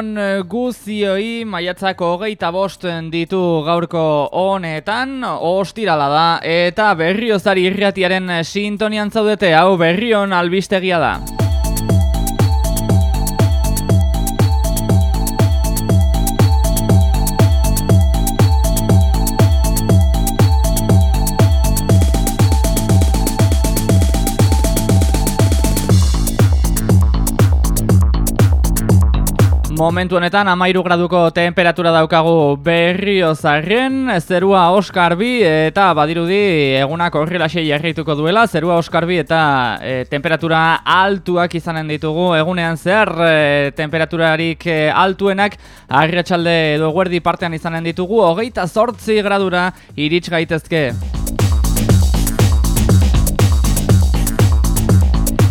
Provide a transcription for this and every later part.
Egunon guzioi maiatzako hogeita bost ditu gaurko honetan, ostirala da, eta berriozari irratiaren sintonian zaudete, hau berrion albistegia da. Momentu honetan amairu graduko temperatura daukagu berriozarren, zerua oskarbi eta badirudi egunak horrelaxei jarrituko duela, zerua oskarbi eta e, temperatura altuak izanen ditugu. Egunean zehar e, temperaturarik e, altuenak agriatxalde edo guerdi partean izanen ditugu, hogeita sortzi gradura irits gaitezke.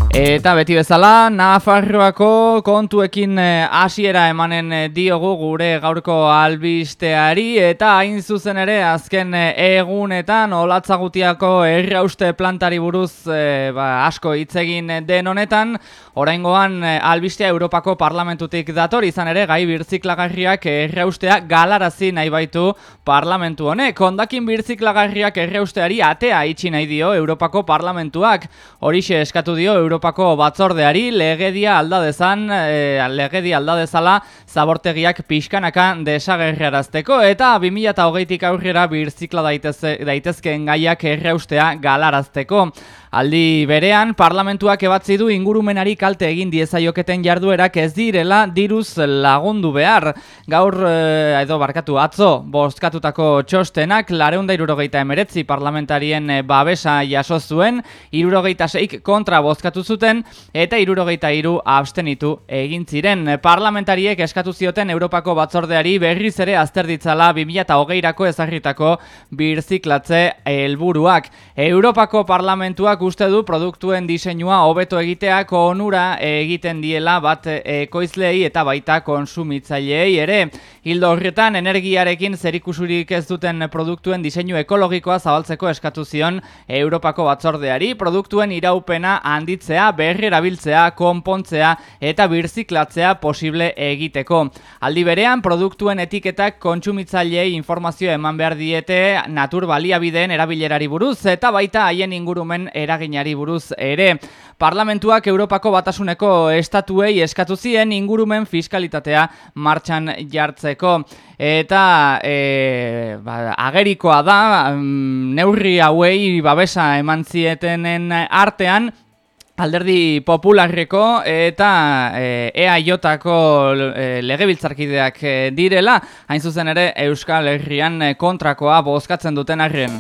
Eta beti bezala, Nafarroako kontuekin eh, hasiera emanen eh, diogu gure gaurko albisteari eta hain zuzen ere azken eh, egunetan olatzagutiako errauste plantari buruz ba, asko hitzegin den honetan, oraingoan albistea Europako parlamentutik dator izan ere gai birtziklagarriak erraustea galarazi nahi baitu parlamentu honek. Ondakin birtziklagarriak errausteari atea itxi nahi dio Europako parlamentuak. Horixe eskatu dio Europako Europako batzordeari legedia alda dezan, e, legedia alda dezala zabortegiak pixkanaka desagerrarazteko eta 2008tik aurrera birzikla daitezkeen gaiak erreustea galarazteko. Aldi berean, parlamentuak ebatzi du ingurumenari kalte egin diezaioketen jarduerak ez direla diruz lagundu behar. Gaur, eh, edo barkatu atzo, bostkatutako txostenak, lareunda irurogeita emeretzi parlamentarien eh, babesa jaso zuen, irurogeita seik kontra bostkatu zuten, eta irurogeita iru abstenitu egin ziren. Parlamentariek eskatu zioten Europako batzordeari berriz ere azterditzala 2008erako ezagritako birziklatze helburuak. Europako parlamentuak uste du produktuen diseinua hobeto egiteak onura egiten diela bat ekoizlei eta baita konsumitzaileei ere. Hildo horretan energiarekin zerikusurik ez duten produktuen diseinu ekologikoa zabaltzeko eskatu zion Europako batzordeari produktuen iraupena handitzea, berri erabiltzea, konpontzea eta birziklatzea posible egiteko. Aldi berean produktuen etiketak kontsumitzaileei informazio eman behar diete natur baliabideen erabilerari buruz eta baita haien ingurumen eraginari buruz ere. Parlamentuak Europako batasuneko estatuei eskatu zien ingurumen fiskalitatea martxan jartzeko. Eta e, ba, agerikoa da, mm, neurri hauei babesa eman zietenen artean, Alderdi popularreko eta e, EAJ-ako e, legebiltzarkideak e, direla, hain zuzen ere Euskal Herrian kontrakoa bozkatzen duten arren.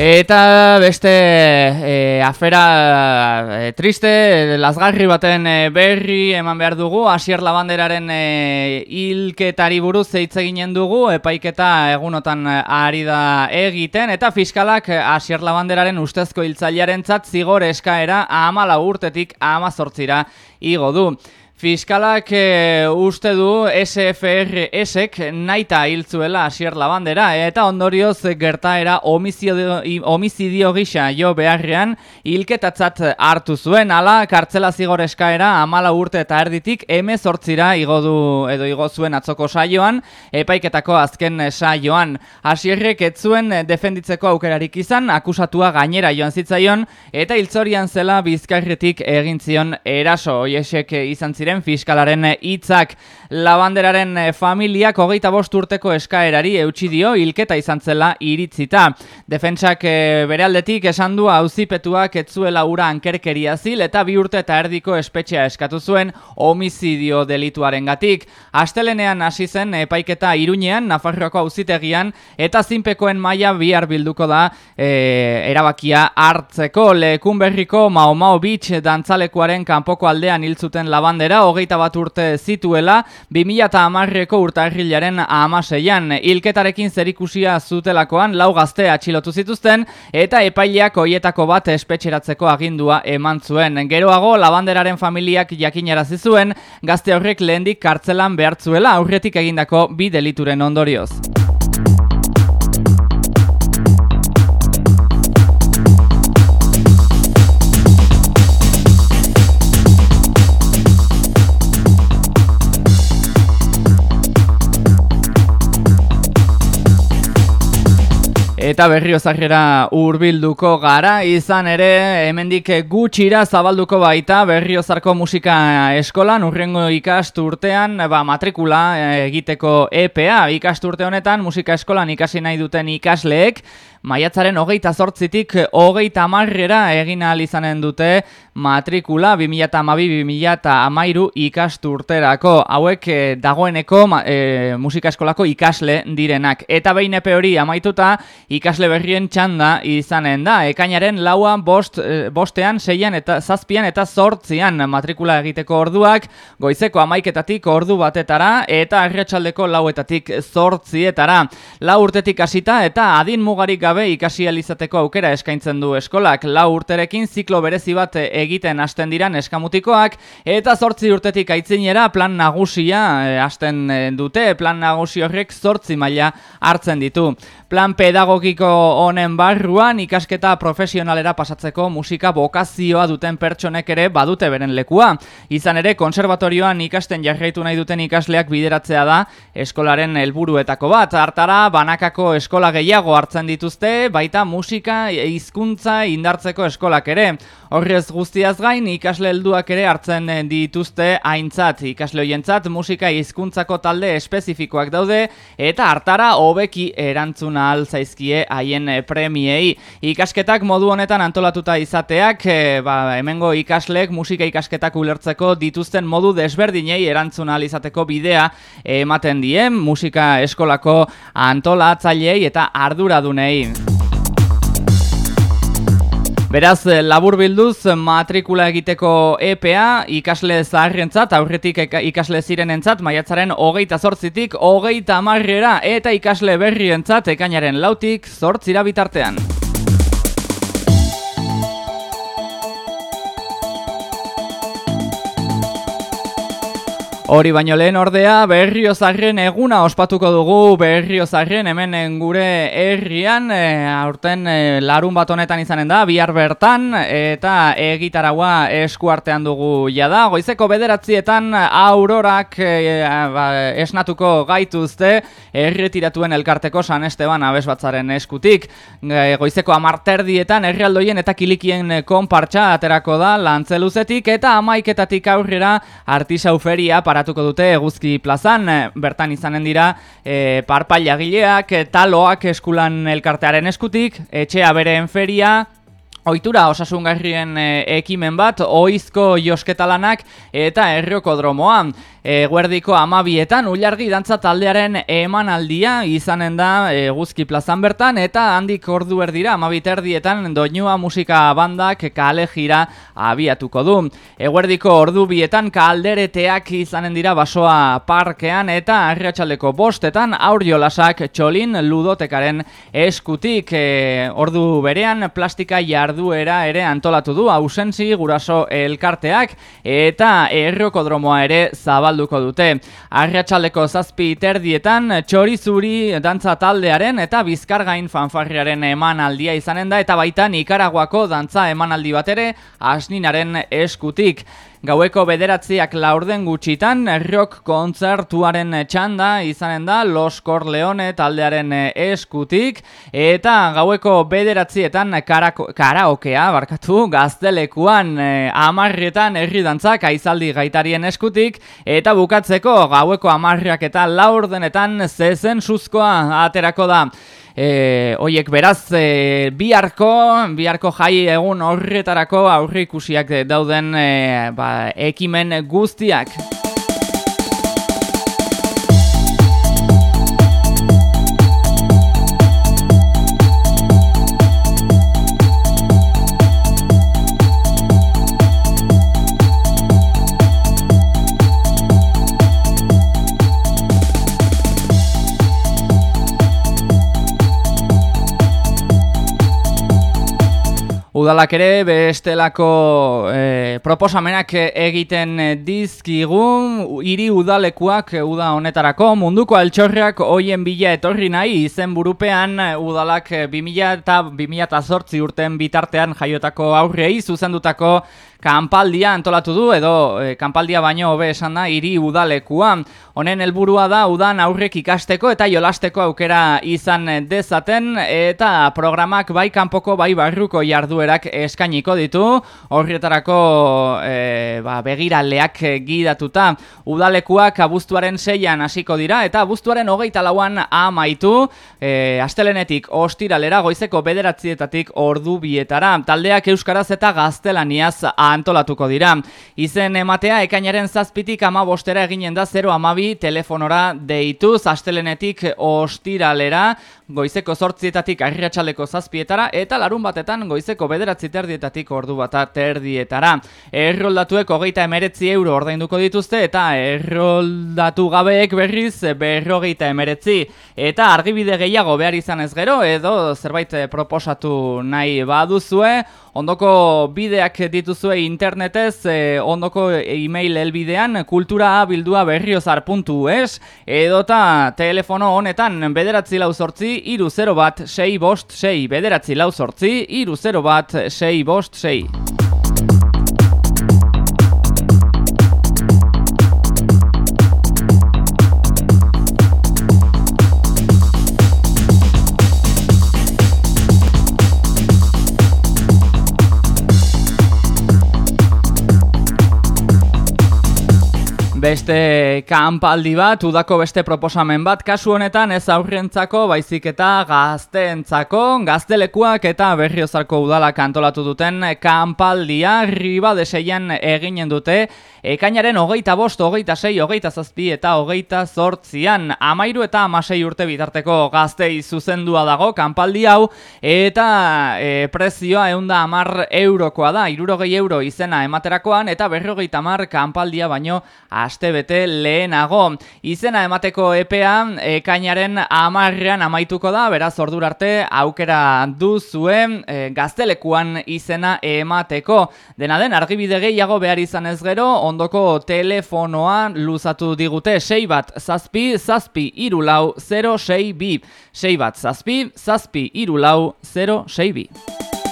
Eta beste e, afera e, triste, lasgarri baten e, berri eman behar dugu, Asier Labanderaren e, hilketari buruz eitze ginen dugu, epaiketa egunotan ari da egiten, eta fiskalak Asier Labanderaren ustezko hiltzailearen zat zigor eskaera amala urtetik amazortzira igo du. Fiskalak e, uste du SFRSek naita hiltzuela asier labandera eta ondorioz gertaera homizidio, homizidio gisa jo beharrean hilketatzat hartu zuen. Ala kartzela zigor eskaera amala urte eta erditik emezortzira igo du edo igo zuen atzoko saioan epaiketako azken saioan. Asierrek ez zuen defenditzeko aukerarik izan akusatua gainera joan zitzaion eta hiltzorian zela bizkarretik egin zion eraso. Oiesek izan ziren ziren fiskalaren hitzak labanderaren eh, familiak hogeita bost urteko eskaerari eutxi dio hilketa izan zela iritzita. Defentsak e, bere aldetik esan du auzipetuak etzuela ura ankerkeria zil eta bi urte eta erdiko espetxea eskatu zuen homizidio delituaren gatik. Astelenean hasi zen epaiketa iruñean, Nafarroako auzitegian eta zinpekoen maila bihar bilduko da e, erabakia hartzeko lekun berriko Mao Mao Beach dantzalekuaren kanpoko aldean hiltzuten labandera da, hogeita bat urte zituela, 2008ko urtarrilaren amaseian. Ilketarekin zerikusia zutelakoan lau gazte atxilotu zituzten, eta epaileak hoietako bat espetxeratzeko agindua eman zuen. Geroago, labanderaren familiak jakinarazi zuen, gazte horrek lehendik kartzelan behartzuela aurretik egindako bi delituren ondorioz. Eta berriozarrera hurbilduko gara, izan ere hemendik gutxira zabalduko baita berriozarko musika eskolan, urrengo ikasturtean, ba, matrikula egiteko EPA, ikasturte honetan musika eskolan ikasi nahi duten ikasleek, maiatzaren hogeita zortzitik hogeita amarrera egin ahal izanen dute matrikula 2008-2008 ikasturterako. Hauek eh, dagoeneko e, musika eskolako ikasle direnak. Eta behin epe hori amaituta ikasle berrien txanda izanen da. Ekainaren laua bost, e, bostean, seian eta zazpian eta zortzian matrikula egiteko orduak, goizeko amaiketatik ordu batetara eta arretxaldeko lauetatik zortzietara. Lau urtetik hasita eta adin mugarik gabe ikasi alizateko aukera eskaintzen du eskolak. Lau urterekin ziklo berezi bat egiten hasten diran eskamutikoak eta zortzi urtetik aitzinera plan nagusia eh, hasten eh, dute. Plan nagusi horrek zortzi maila hartzen ditu. Plan pedagogiko honen barruan ikasketa profesionalera pasatzeko musika bokazioa duten pertsonek ere badute beren lekua. Izan ere, konservatorioan ikasten jarraitu nahi duten ikasleak bideratzea da eskolaren helburuetako bat. Hartara, banakako eskola gehiago hartzen dituzte, baita musika hizkuntza indartzeko eskolak ere. Horrez guztiaz gain, ikasle helduak ere hartzen dituzte aintzat. Ikasle hoientzat musika hizkuntzako talde espezifikoak daude eta hartara hobeki erantzuna alzaizkie haien premiei. Ikasketak modu honetan antolatuta izateak, e, ba, hemengo ikasleek musika ikasketak ulertzeko dituzten modu desberdinei erantzuna izateko bidea ematen dien musika eskolako antolatzaileei eta arduradunei. Beraz, eh, labur bilduz, matrikula egiteko EPA ikasle zaharrentzat, aurretik ikasle zirenentzat, maiatzaren hogeita zortzitik, hogeita amarrera eta ikasle berrientzat, ekainaren lautik, zortzira bitartean. Hori baino lehen ordea berriozarren eguna ospatuko dugu. Berriozarren hemen gure herrian e, aurten e, larun bat honetan izanen da bihar bertan eta egitaragua eskuartean dugu jada. Goizeko bederatzietan aurorak e, ba, esnatuko gaituzte erretiratuen elkarteko San Esteban abesbatzaren eskutik. E, goizeko amarterdietan herrialdoien eta kilikien konpartxa aterako da lantzeluzetik eta amaiketatik aurrera artisauferia para paratuko dute eguzki plazan, eh, bertan izanen dira e, parpailagileak, eh, taloak eskulan elkartearen eskutik, etxea beren feria, Oitura osasungarrien ekimen bat, oizko josketalanak eta erriokodromoan e, guerdiko amabietan ulargi dantza taldearen emanaldia izanen da e, guzki plazan bertan eta handik ordu erdira amabiterdietan doinua musika bandak kale jira abiatuko du. Eguerdiko ordu bietan kaldereteak izanen dira basoa parkean eta arriatxaldeko bostetan auriolasak txolin ludotekaren eskutik e, ordu berean plastika jarduera ere antolatu du ausenzi guraso elkarteak eta errokodromoa ere zabaldu zabalduko dute. Arratxaldeko zazpi terdietan txori zuri dantza taldearen eta bizkargain fanfarriaren emanaldia izanen da eta baita Nikaraguako dantza emanaldi bat ere asninaren eskutik. Gaueko bederatziak laurden gutxitan, rock kontzertuaren txanda izanen da Los Corleone taldearen eskutik, eta gaueko bederatzietan karaokea, barkatu, gaztelekuan eh, amarrietan herri dantzak aizaldi gaitarien eskutik, eta bukatzeko gaueko amarriak eta laurdenetan zezen suzkoa aterako da. E, oiek beraz e, biharko, biharko jai egun horretarako aurre ikusiak dauden e, ba, ekimen guztiak. Udalak ere bestelako e, proposamenak egiten dizkigun hiri udalekuak uda honetarako munduko altxorrak hoien bila etorri nahi izen burupean udalak 2000 eta 2008 urten bitartean jaiotako aurrei zuzendutako kanpaldia antolatu du edo e, kanpaldia baino hobe esan da hiri udalekua. Honen helburua da udan aurrek ikasteko eta jolasteko aukera izan dezaten eta programak bai kanpoko bai barruko jarduerak eskainiko ditu. Horrietarako e, ba, begiraleak gidatuta udalekuak abuztuaren seian hasiko dira eta abuztuaren hogeita lauan amaitu e, astelenetik ostiralera goizeko bederatzietatik ordu bietara. Taldeak euskaraz eta gaztelaniaz antolatuko dira. Izen ematea ekainaren zazpitik ama bostera eginen da 0 amabi telefonora deituz, astelenetik ostiralera, goizeko sortzietatik arriatxaleko zazpietara, eta larun batetan goizeko bederatzi terdietatik ordu bata terdietara. Erroldatuek hogeita emeretzi euro ordainduko dituzte, eta erroldatu gabeek berriz berrogeita emeretzi. Eta argibide gehiago behar izan ez gero, edo zerbait proposatu nahi baduzue, ondoko bideak dituzue internetez e, ondoko e-mail elbidean kulturabildua berriozar.es edota telefono honetan bederatzi lau sortzi iru zero bat sei bost sei bederatzi lau sortzi iru zero bat sei bost sei Beste kanpaldi bat, udako beste proposamen bat, kasu honetan ez aurrentzako, baizik eta gazteentzako, gaztelekuak eta berriozarko udalak antolatu duten kanpaldia, riba deseian eginen dute, ekainaren hogeita bost, hogeita sei, hogeita zazpi eta hogeita zortzian, amairu eta amasei urte bitarteko gaztei zuzendua dago kanpaldi hau, eta e, prezioa eunda amar eurokoa da, irurogei euro izena ematerakoan, eta berrogeita amar kanpaldia baino, aste bete lehenago. Izena emateko EPA ekainaren amarrean amaituko da, beraz ordura arte aukera du zuen e, gaztelekuan izena emateko. Dena den argibide gehiago behar izan ez gero, ondoko telefonoa luzatu digute 6 bat zazpi, zazpi irulau 06 bi. 6 bat zazpi, zazpi irulau 06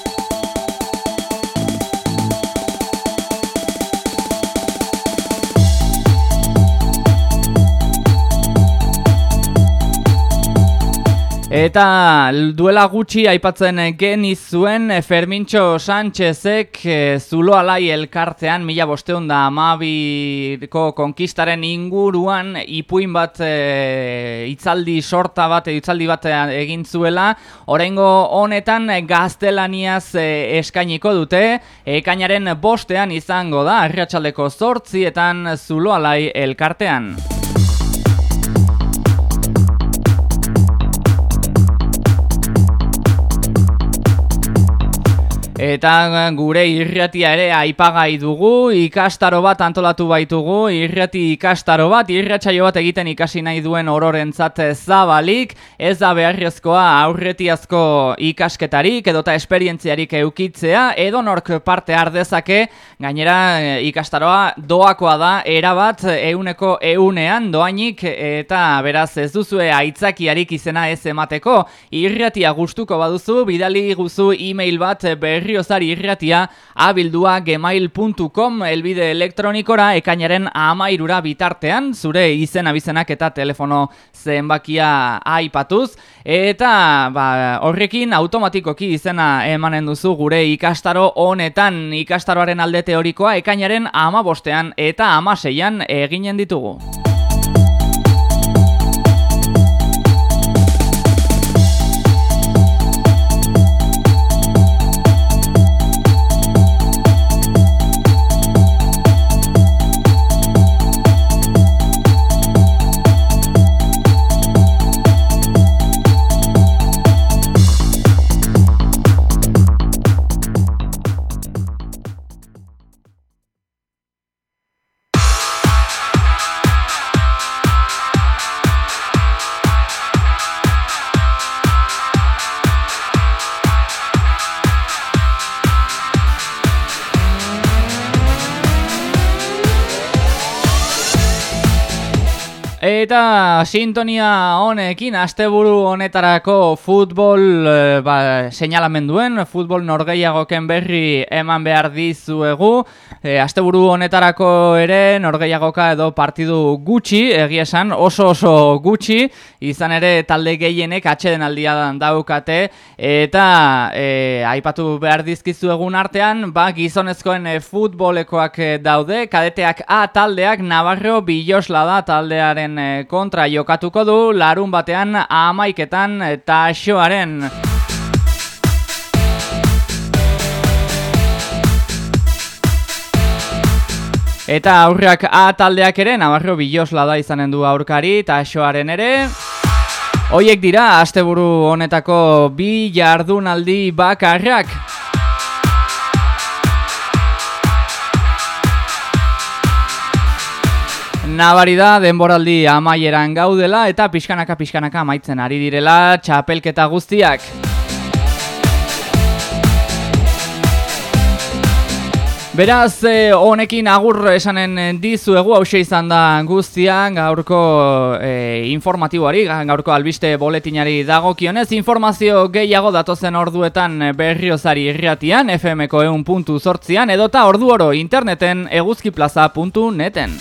Eta duela gutxi aipatzen genizuen Fermintxo Sánchezek eh, zulo alai elkartean mila bosteun da amabiko konkistaren inguruan ipuin bat e, itzaldi sorta bat, itzaldi bat egin zuela. Horengo honetan gaztelaniaz e, eskainiko dute. Ekainaren bostean izango da arriatxaldeko zortzietan zulo alai elkartean Eta gure irratia ere aipagai dugu, ikastaro bat antolatu baitugu, irrati ikastaro bat, irratsaio bat egiten ikasi nahi duen ororentzat zabalik, ez da beharrezkoa aurretiazko ikasketarik edota esperientziarik eukitzea, edo nork parte ardezake, gainera ikastaroa doakoa da, erabat euneko eunean doainik, eta beraz ez duzue aitzakiarik izena ez emateko, irratia gustuko baduzu, bidali guzu e-mail bat berri berriozari irratia abildua gemail.com elbide elektronikora ekainaren amairura bitartean, zure izen abizenak eta telefono zenbakia aipatuz, eta ba, horrekin automatikoki izena emanen duzu gure ikastaro honetan ikastaroaren alde teorikoa ekainaren amabostean eta amaseian eginen ditugu. Eta sintonia honekin, asteburu honetarako futbol e, ba, seinalamenduen, futbol norgeiagoken berri eman behar dizuegu. E, asteburu honetarako ere norgeiagoka edo partidu gutxi, egia esan oso oso gutxi, izan ere talde gehienek atxeden aldia daukate. Eta e, aipatu behar dizkizu egun artean, ba, gizonezkoen futbolekoak daude, kadeteak A taldeak Navarro Bilosla da taldearen Eh, kontra jokatuko du larun batean amaiketan eta xoaren. Eta aurrak A taldeak ere, Navarro Bilosla da izanen du aurkari eta xoaren ere. Hoiek dira, asteburu honetako bi jardunaldi bakarrak. Nabari da, denboraldi amaieran gaudela eta pixkanaka pixkanaka amaitzen ari direla txapelketa guztiak. Beraz, eh, honekin agur esanen dizuegu, hause izan da guztian, gaurko eh, informatiboari, gaurko albiste boletinari dagokionez, informazio gehiago datozen orduetan berriozari irriatian, fmko eun puntu sortzian, edota ordu oro interneten eguzkiplaza.neten.